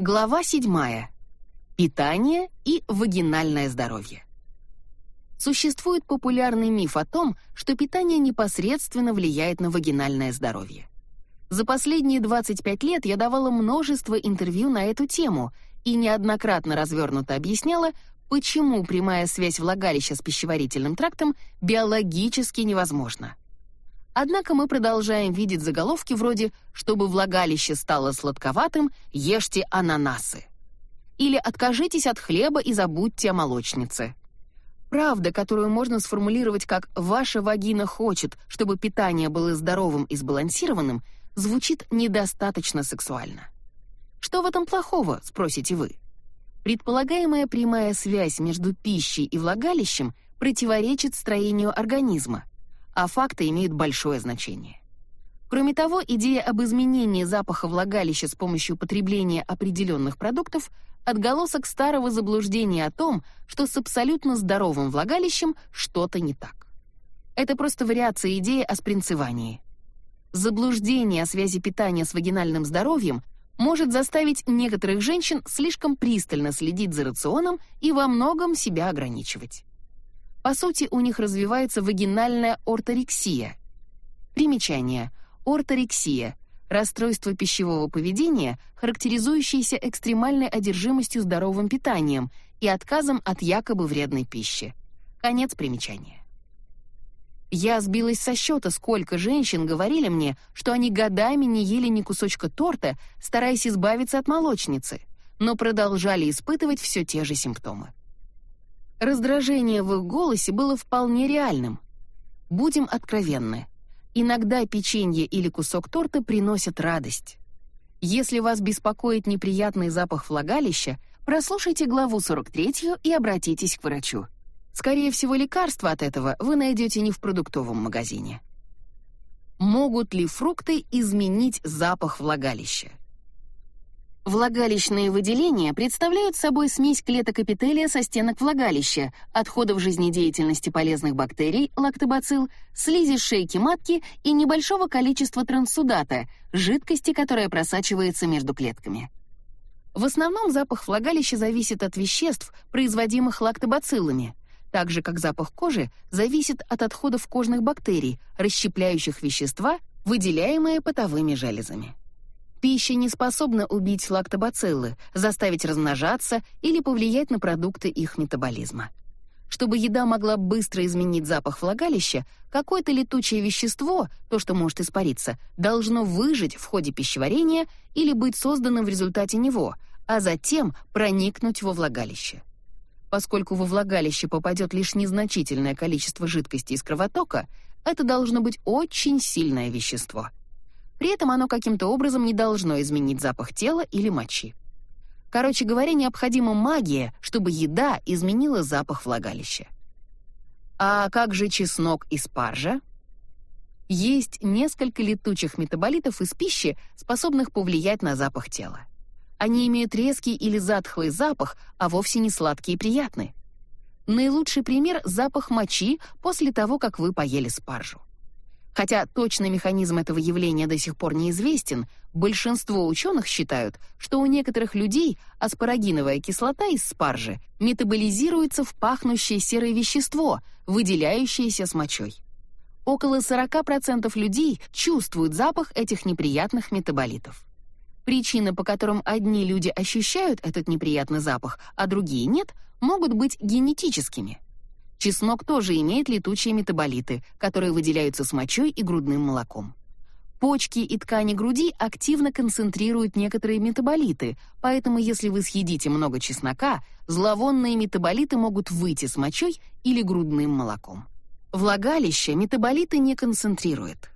Глава 7. Питание и вагинальное здоровье. Существует популярный миф о том, что питание непосредственно влияет на вагинальное здоровье. За последние 25 лет я давала множество интервью на эту тему и неоднократно развернуто объясняла, почему прямая связь влагалища с пищеварительным трактом биологически невозможна. Однако мы продолжаем видеть заголовки вроде «Чтобы влагалище стало сладковатым, ешьте ананасы» или «Откажитесь от хлеба и забудьте о молочнице». Правда, которую можно сформулировать как «Ваша вагина хочет, чтобы питание было здоровым и сбалансированным», звучит недостаточно сексуально. Что в этом плохого, спросите вы? Предполагаемая прямая связь между пищей и влагалищем противоречит строению организма, а факты имеют большое значение. Кроме того, идея об изменении запаха влагалища с помощью потребления определенных продуктов отголосок старого заблуждения о том, что с абсолютно здоровым влагалищем что-то не так. Это просто вариация идеи о спринцевании. Заблуждение о связи питания с вагинальным здоровьем может заставить некоторых женщин слишком пристально следить за рационом и во многом себя ограничивать. По сути, у них развивается вагинальная орторексия. Примечание. Орторексия расстройство пищевого поведения, характеризующееся экстремальной одержимостью здоровым питанием и отказом от якобы вредной пищи. Конец примечания. Я сбилась со счета, сколько женщин говорили мне, что они годами не ели ни кусочка торта, стараясь избавиться от молочницы, но продолжали испытывать все те же симптомы. Раздражение в их голосе было вполне реальным. Будем откровенны. Иногда печенье или кусок торта приносят радость. Если вас беспокоит неприятный запах влагалища, прослушайте главу 43 и обратитесь к врачу. Скорее всего, лекарство от этого вы найдете не в продуктовом магазине. Могут ли фрукты изменить запах влагалища? Влагалищные выделения представляют собой смесь клеток эпителия со стенок влагалища, отходов жизнедеятельности полезных бактерий, лактобацилл, слизи шейки матки и небольшого количества транссудата, жидкости, которая просачивается между клетками. В основном запах влагалища зависит от веществ, производимых лактобациллами, так же как запах кожи зависит от отходов кожных бактерий, расщепляющих вещества, выделяемые потовыми железами. Пища не способна убить лактобациллы, заставить размножаться или повлиять на продукты их метаболизма. Чтобы еда могла быстро изменить запах влагалища, какое-то летучее вещество, то, что может испариться, должно выжить в ходе пищеварения или быть созданным в результате него, а затем проникнуть во влагалище. Поскольку во влагалище попадет лишь незначительное количество жидкости из кровотока, это должно быть очень сильное вещество — при этом оно каким-то образом не должно изменить запах тела или мочи. Короче говоря, необходима магия, чтобы еда изменила запах влагалища. А как же чеснок и спаржа? Есть несколько летучих метаболитов из пищи, способных повлиять на запах тела. Они имеют резкий или затхлый запах, а вовсе не сладкий и приятный. Наилучший пример — запах мочи после того, как вы поели спаржу. Хотя точный механизм этого явления до сих пор неизвестен, большинство ученых считают, что у некоторых людей аспарагиновая кислота из спаржи метаболизируется в пахнущее серое вещество, выделяющееся с мочой. Около 40% людей чувствуют запах этих неприятных метаболитов. Причины, по которым одни люди ощущают этот неприятный запах, а другие нет, могут быть генетическими. Чеснок тоже имеет летучие метаболиты, которые выделяются с мочой и грудным молоком. Почки и ткани груди активно концентрируют некоторые метаболиты, поэтому если вы съедите много чеснока, зловонные метаболиты могут выйти с мочой или грудным молоком. Влагалище метаболиты не концентрирует.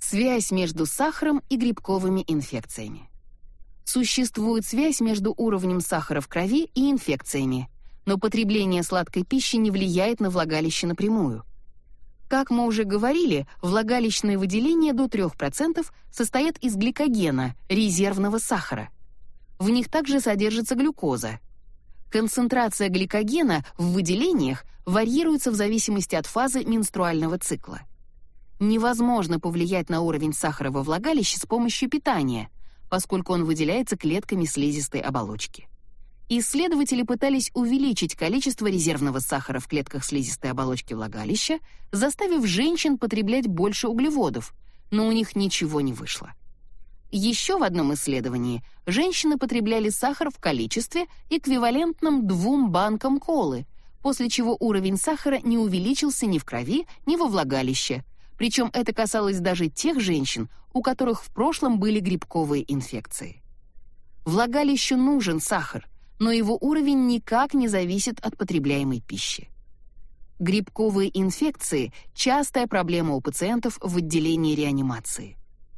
Связь между сахаром и грибковыми инфекциями. Существует связь между уровнем сахара в крови и инфекциями, но потребление сладкой пищи не влияет на влагалище напрямую. Как мы уже говорили, влагалищные выделения до 3% состоят из гликогена, резервного сахара. В них также содержится глюкоза. Концентрация гликогена в выделениях варьируется в зависимости от фазы менструального цикла. Невозможно повлиять на уровень сахара во влагалище с помощью питания, поскольку он выделяется клетками слизистой оболочки. Исследователи пытались увеличить количество резервного сахара в клетках слизистой оболочки влагалища, заставив женщин потреблять больше углеводов, но у них ничего не вышло. Еще в одном исследовании женщины потребляли сахар в количестве, эквивалентном двум банкам колы, после чего уровень сахара не увеличился ни в крови, ни во влагалище. Причем это касалось даже тех женщин, у которых в прошлом были грибковые инфекции. Влагалищу нужен сахар, но его уровень никак не зависит от потребляемой пищи. Грибковые инфекции – частая проблема у пациентов в отделении реанимации.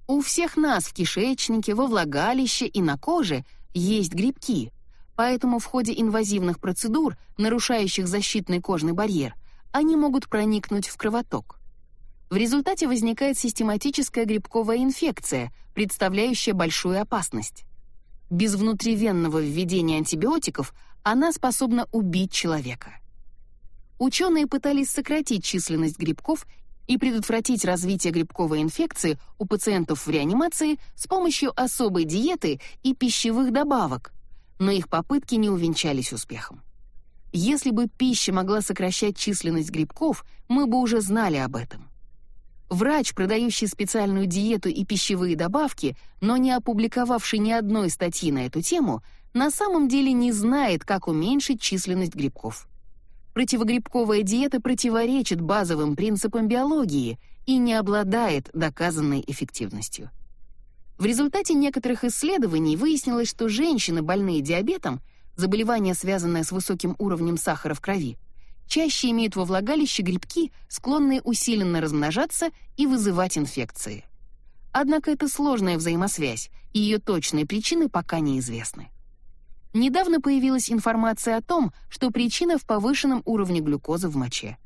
У всех нас в кишечнике, во влагалище и на коже есть грибки, поэтому в ходе инвазивных процедур, нарушающих защитный кожный барьер, они могут проникнуть в кровоток. В результате возникает систематическая грибковая инфекция, представляющая большую опасность. Без внутривенного введения антибиотиков она способна убить человека. Ученые пытались сократить численность грибков и предотвратить развитие грибковой инфекции у пациентов в реанимации с помощью особой диеты и пищевых добавок, но их попытки не увенчались успехом. Если бы пища могла сокращать численность грибков, мы бы уже знали об этом. Врач, продающий специальную диету и пищевые добавки, но не опубликовавший ни одной статьи на эту тему, на самом деле не знает, как уменьшить численность грибков. Противогрибковая диета противоречит базовым принципам биологии и не обладает доказанной эффективностью. В результате некоторых исследований выяснилось, что женщины, больные диабетом, заболевание, связанное с высоким уровнем сахара в крови, чаще имеют во влагалище грибки, склонные усиленно размножаться и вызывать инфекции. Однако это сложная взаимосвязь, и ее точные причины пока неизвестны. Недавно появилась информация о том, что причина в повышенном уровне глюкозы в моче.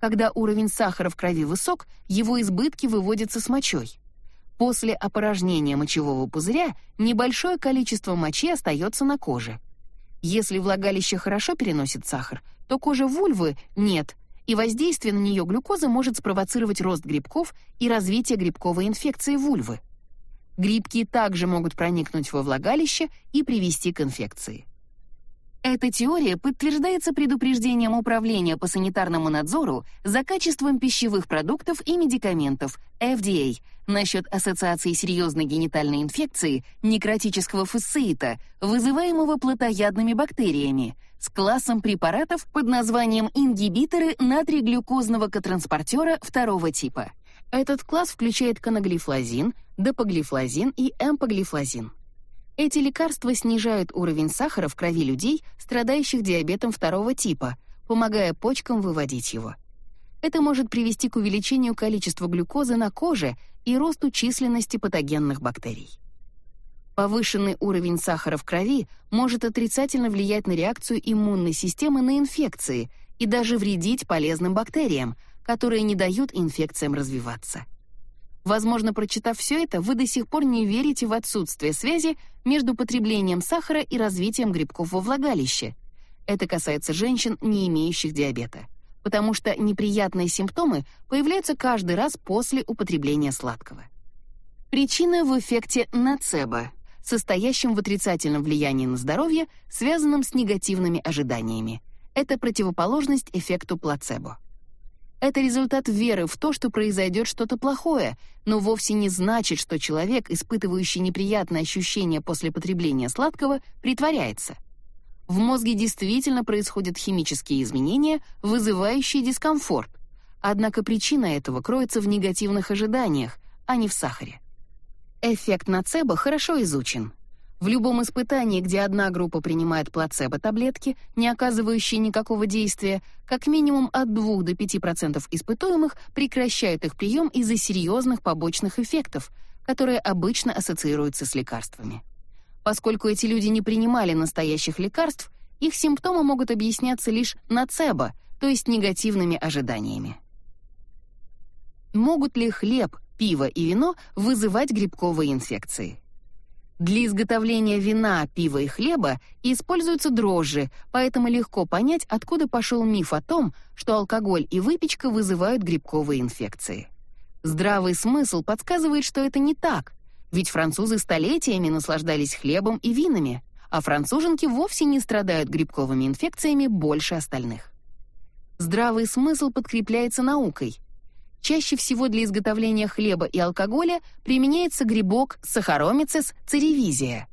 Когда уровень сахара в крови высок, его избытки выводятся с мочой. После опорожнения мочевого пузыря небольшое количество мочи остается на коже. Если влагалище хорошо переносит сахар, то кожа вульвы нет, и воздействие на нее глюкозы может спровоцировать рост грибков и развитие грибковой инфекции вульвы. Грибки также могут проникнуть во влагалище и привести к инфекции. Эта теория подтверждается предупреждением Управления по санитарному надзору за качеством пищевых продуктов и медикаментов FDA насчет ассоциации серьезной генитальной инфекции некротического фасциита, вызываемого плотоядными бактериями, с классом препаратов под названием ингибиторы натриглюкозного котранспортера второго типа. Этот класс включает канаглифлозин, дапоглифлозин и эмпоглифлозин. Эти лекарства снижают уровень сахара в крови людей, страдающих диабетом второго типа, помогая почкам выводить его. Это может привести к увеличению количества глюкозы на коже и росту численности патогенных бактерий. Повышенный уровень сахара в крови может отрицательно влиять на реакцию иммунной системы на инфекции и даже вредить полезным бактериям, которые не дают инфекциям развиваться. Возможно, прочитав все это, вы до сих пор не верите в отсутствие связи между потреблением сахара и развитием грибков во влагалище. Это касается женщин, не имеющих диабета, потому что неприятные симптомы появляются каждый раз после употребления сладкого. Причина в эффекте нацебо, состоящем в отрицательном влиянии на здоровье, связанном с негативными ожиданиями. Это противоположность эффекту плацебо. Это результат веры в то, что произойдет что-то плохое, но вовсе не значит, что человек, испытывающий неприятные ощущения после потребления сладкого, притворяется. В мозге действительно происходят химические изменения, вызывающие дискомфорт. Однако причина этого кроется в негативных ожиданиях, а не в сахаре. Эффект нацебо хорошо изучен. В любом испытании, где одна группа принимает плацебо-таблетки, не оказывающие никакого действия, как минимум от 2 до 5% испытуемых прекращают их прием из-за серьезных побочных эффектов, которые обычно ассоциируются с лекарствами. Поскольку эти люди не принимали настоящих лекарств, их симптомы могут объясняться лишь нацебо, то есть негативными ожиданиями. Могут ли хлеб, пиво и вино вызывать грибковые инфекции? Для изготовления вина, пива и хлеба используются дрожжи, поэтому легко понять, откуда пошел миф о том, что алкоголь и выпечка вызывают грибковые инфекции. Здравый смысл подсказывает, что это не так, Ведь французы столетиями наслаждались хлебом и винами, а француженки вовсе не страдают грибковыми инфекциями больше остальных. Здравый смысл подкрепляется наукой. Чаще всего для изготовления хлеба и алкоголя применяется грибок Saccharomyces cerevisiae,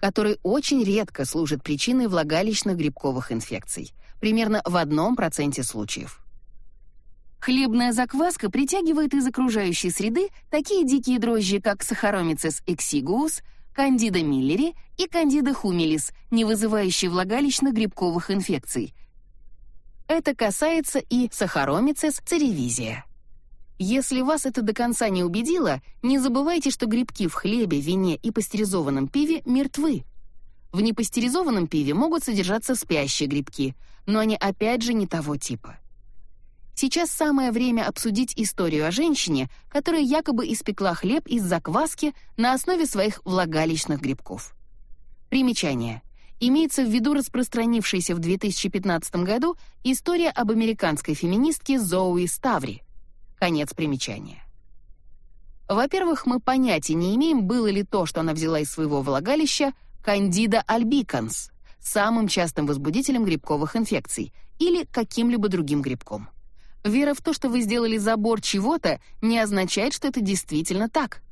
который очень редко служит причиной влагалищных грибковых инфекций, примерно в одном проценте случаев. Хлебная закваска притягивает из окружающей среды такие дикие дрожжи, как Saccharomyces exiguus, Candida миллери и Candida humilis, не вызывающие влагалищных грибковых инфекций. Это касается и Saccharomyces cerevisiae. Если вас это до конца не убедило, не забывайте, что грибки в хлебе, вине и пастеризованном пиве мертвы. В непастеризованном пиве могут содержаться спящие грибки, но они опять же не того типа. Сейчас самое время обсудить историю о женщине, которая якобы испекла хлеб из закваски на основе своих влагалищных грибков. Примечание. Имеется в виду распространившаяся в 2015 году история об американской феминистке Зоуи Ставри. Конец примечания. Во-первых, мы понятия не имеем, было ли то, что она взяла из своего влагалища, Candida albicans, самым частым возбудителем грибковых инфекций, или каким-либо другим грибком. Вера в то, что вы сделали забор чего-то, не означает, что это действительно так.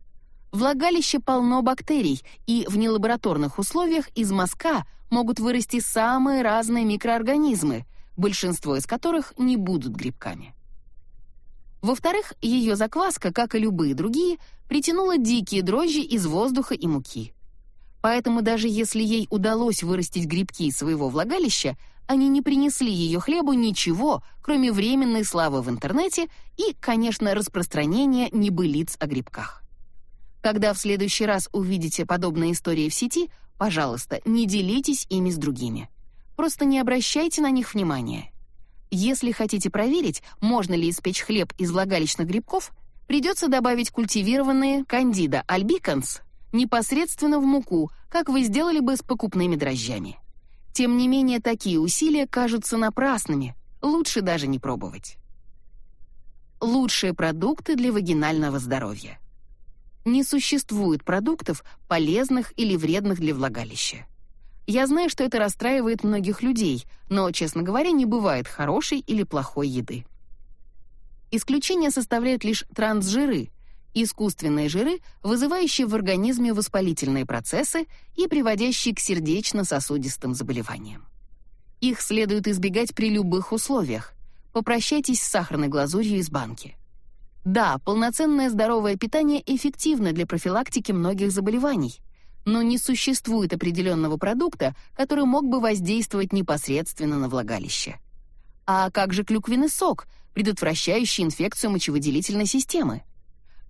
Влагалище полно бактерий, и в нелабораторных условиях из мазка могут вырасти самые разные микроорганизмы, большинство из которых не будут грибками. Во-вторых, ее закваска, как и любые другие, притянула дикие дрожжи из воздуха и муки. Поэтому даже если ей удалось вырастить грибки из своего влагалища, они не принесли ее хлебу ничего, кроме временной славы в интернете и, конечно, распространения небылиц о грибках. Когда в следующий раз увидите подобные истории в сети, пожалуйста, не делитесь ими с другими. Просто не обращайте на них внимания. Если хотите проверить, можно ли испечь хлеб из влагалищных грибков, придется добавить культивированные Candida albicans непосредственно в муку, как вы сделали бы с покупными дрожжами. Тем не менее, такие усилия кажутся напрасными. Лучше даже не пробовать. Лучшие продукты для вагинального здоровья. Не существует продуктов, полезных или вредных для влагалища. Я знаю, что это расстраивает многих людей, но, честно говоря, не бывает хорошей или плохой еды. Исключение составляют лишь трансжиры, искусственные жиры, вызывающие в организме воспалительные процессы и приводящие к сердечно-сосудистым заболеваниям. Их следует избегать при любых условиях. Попрощайтесь с сахарной глазурью из банки. Да, полноценное здоровое питание эффективно для профилактики многих заболеваний, но не существует определенного продукта, который мог бы воздействовать непосредственно на влагалище. А как же клюквенный сок, предотвращающий инфекцию мочевыделительной системы?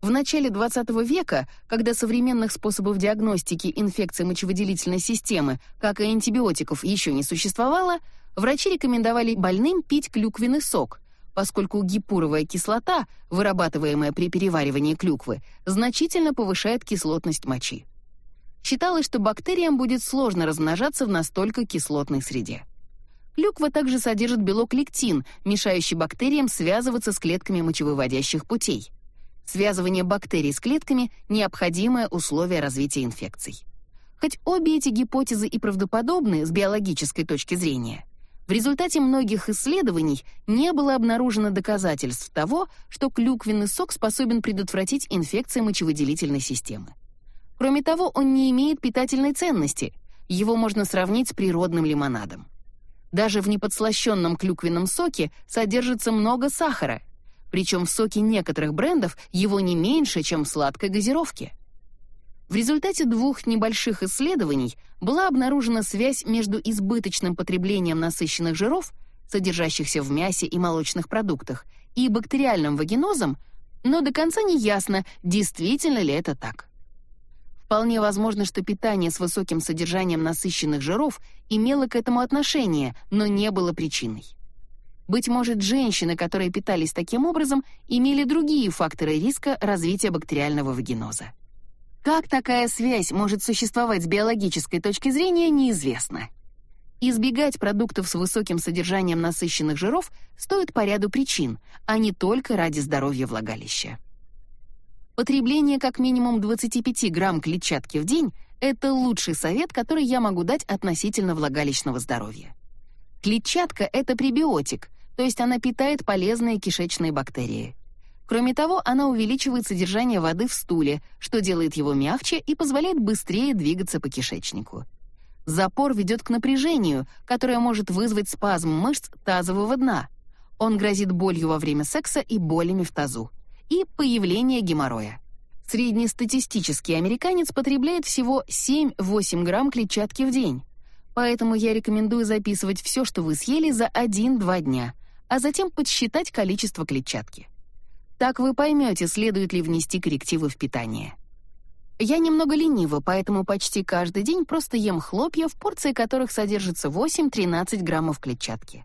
В начале 20 века, когда современных способов диагностики инфекции мочевыделительной системы, как и антибиотиков, еще не существовало, врачи рекомендовали больным пить клюквенный сок, поскольку гипуровая кислота, вырабатываемая при переваривании клюквы, значительно повышает кислотность мочи. Считалось, что бактериям будет сложно размножаться в настолько кислотной среде. Клюква также содержит белок лектин, мешающий бактериям связываться с клетками мочевыводящих путей. Связывание бактерий с клетками — необходимое условие развития инфекций. Хоть обе эти гипотезы и правдоподобны с биологической точки зрения, в результате многих исследований не было обнаружено доказательств того, что клюквенный сок способен предотвратить инфекции мочевыделительной системы. Кроме того, он не имеет питательной ценности, его можно сравнить с природным лимонадом. Даже в неподслащенном клюквенном соке содержится много сахара, причем в соке некоторых брендов его не меньше, чем в сладкой газировке. В результате двух небольших исследований была обнаружена связь между избыточным потреблением насыщенных жиров, содержащихся в мясе и молочных продуктах, и бактериальным вагинозом, но до конца не ясно, действительно ли это так. Вполне возможно, что питание с высоким содержанием насыщенных жиров имело к этому отношение, но не было причиной. Быть может, женщины, которые питались таким образом, имели другие факторы риска развития бактериального вагиноза. Как такая связь может существовать с биологической точки зрения, неизвестно. Избегать продуктов с высоким содержанием насыщенных жиров стоит по ряду причин, а не только ради здоровья влагалища. Потребление как минимум 25 грамм клетчатки в день — это лучший совет, который я могу дать относительно влагалищного здоровья. Клетчатка — это пребиотик, то есть она питает полезные кишечные бактерии. Кроме того, она увеличивает содержание воды в стуле, что делает его мягче и позволяет быстрее двигаться по кишечнику. Запор ведет к напряжению, которое может вызвать спазм мышц тазового дна. Он грозит болью во время секса и болями в тазу. И появление геморроя. Среднестатистический американец потребляет всего 7-8 грамм клетчатки в день. Поэтому я рекомендую записывать все, что вы съели за 1-2 дня, а затем подсчитать количество клетчатки. Так вы поймете, следует ли внести коррективы в питание. Я немного ленива, поэтому почти каждый день просто ем хлопья, в порции которых содержится 8-13 граммов клетчатки.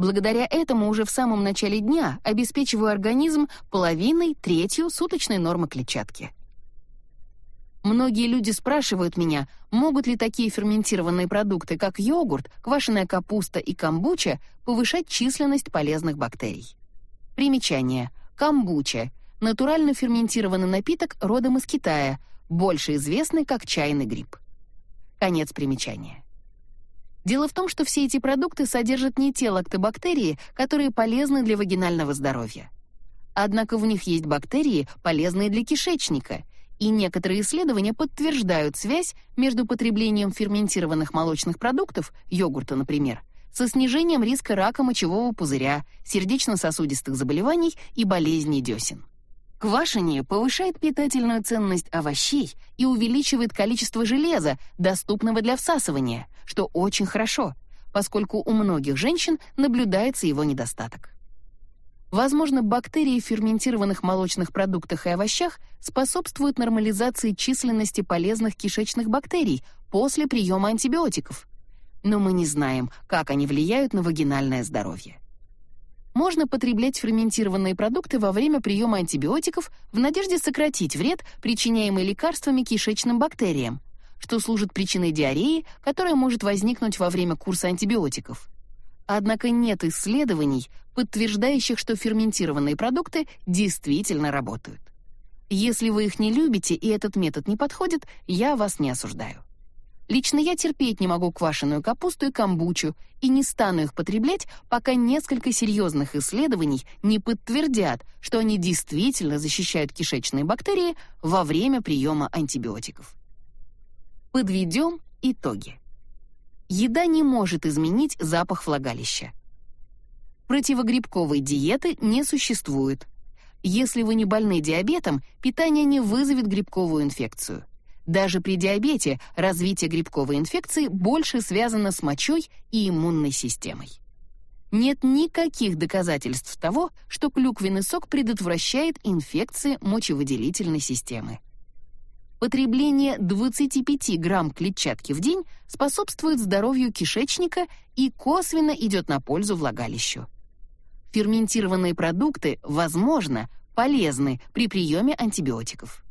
Благодаря этому уже в самом начале дня обеспечиваю организм половиной, третью суточной нормы клетчатки. Многие люди спрашивают меня, могут ли такие ферментированные продукты, как йогурт, квашеная капуста и камбуча, повышать численность полезных бактерий. Примечание. Камбуча — натурально ферментированный напиток родом из Китая, больше известный как чайный гриб. Конец примечания. Дело в том, что все эти продукты содержат не те лактобактерии, которые полезны для вагинального здоровья. Однако в них есть бактерии, полезные для кишечника, и некоторые исследования подтверждают связь между потреблением ферментированных молочных продуктов, йогурта, например, со снижением риска рака мочевого пузыря, сердечно-сосудистых заболеваний и болезней десен. Квашение повышает питательную ценность овощей и увеличивает количество железа, доступного для всасывания, что очень хорошо, поскольку у многих женщин наблюдается его недостаток. Возможно, бактерии в ферментированных молочных продуктах и овощах способствуют нормализации численности полезных кишечных бактерий после приема антибиотиков. Но мы не знаем, как они влияют на вагинальное здоровье можно потреблять ферментированные продукты во время приема антибиотиков в надежде сократить вред, причиняемый лекарствами кишечным бактериям, что служит причиной диареи, которая может возникнуть во время курса антибиотиков. Однако нет исследований, подтверждающих, что ферментированные продукты действительно работают. Если вы их не любите и этот метод не подходит, я вас не осуждаю. Лично я терпеть не могу квашеную капусту и камбучу и не стану их потреблять, пока несколько серьезных исследований не подтвердят, что они действительно защищают кишечные бактерии во время приема антибиотиков. Подведем итоги. Еда не может изменить запах влагалища. Противогрибковой диеты не существует. Если вы не больны диабетом, питание не вызовет грибковую инфекцию. Даже при диабете развитие грибковой инфекции больше связано с мочой и иммунной системой. Нет никаких доказательств того, что клюквенный сок предотвращает инфекции мочевыделительной системы. Потребление 25 грамм клетчатки в день способствует здоровью кишечника и косвенно идет на пользу влагалищу. Ферментированные продукты, возможно, полезны при приеме антибиотиков.